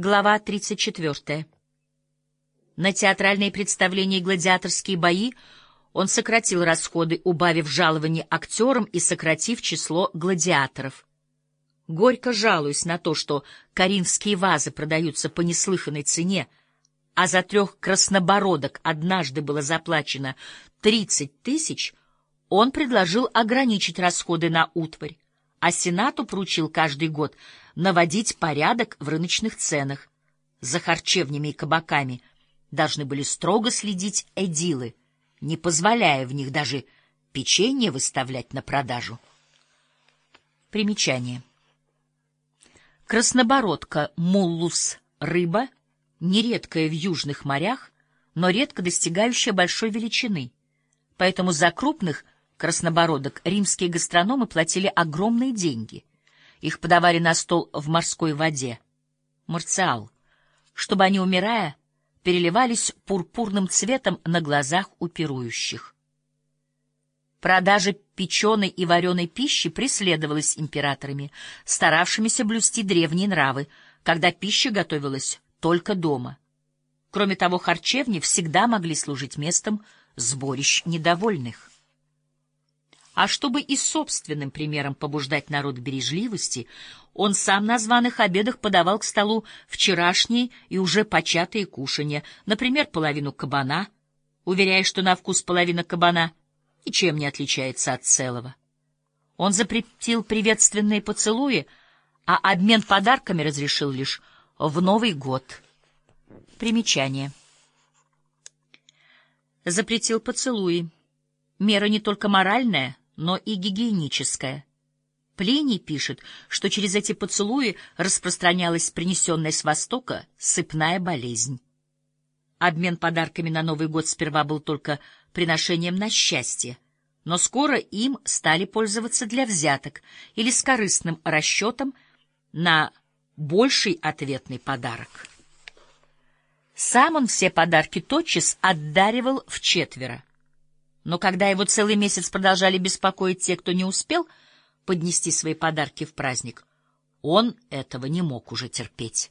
Глава 34. На театральные представления и гладиаторские бои он сократил расходы, убавив жалование актерам и сократив число гладиаторов. Горько жалуясь на то, что коринфские вазы продаются по неслыханной цене, а за трех краснобородок однажды было заплачено тридцать тысяч, он предложил ограничить расходы на утварь, а Сенату поручил каждый год наводить порядок в рыночных ценах. За харчевнями и кабаками должны были строго следить эдилы, не позволяя в них даже печенье выставлять на продажу. Примечание. Краснобородка муллус рыба, нередкая в южных морях, но редко достигающая большой величины. Поэтому за крупных краснобородок римские гастрономы платили огромные деньги. Их подавали на стол в морской воде, марциал, чтобы они, умирая, переливались пурпурным цветом на глазах у пирующих. Продажа печеной и вареной пищи преследовалась императорами, старавшимися блюсти древние нравы, когда пища готовилась только дома. Кроме того, харчевни всегда могли служить местом сборищ недовольных. А чтобы и собственным примером побуждать народ к бережливости, он сам на званых обедах подавал к столу вчерашние и уже початые кушанья, например, половину кабана, уверяя, что на вкус половина кабана ничем не отличается от целого. Он запретил приветственные поцелуи, а обмен подарками разрешил лишь в Новый год. Примечание. Запретил поцелуи. Мера не только моральная, но и гигиеническое. Плиний пишет, что через эти поцелуи распространялась принесенная с Востока сыпная болезнь. Обмен подарками на Новый год сперва был только приношением на счастье, но скоро им стали пользоваться для взяток или с корыстным расчетом на больший ответный подарок. Сам он все подарки тотчас отдаривал в четверо. Но когда его целый месяц продолжали беспокоить те, кто не успел поднести свои подарки в праздник, он этого не мог уже терпеть.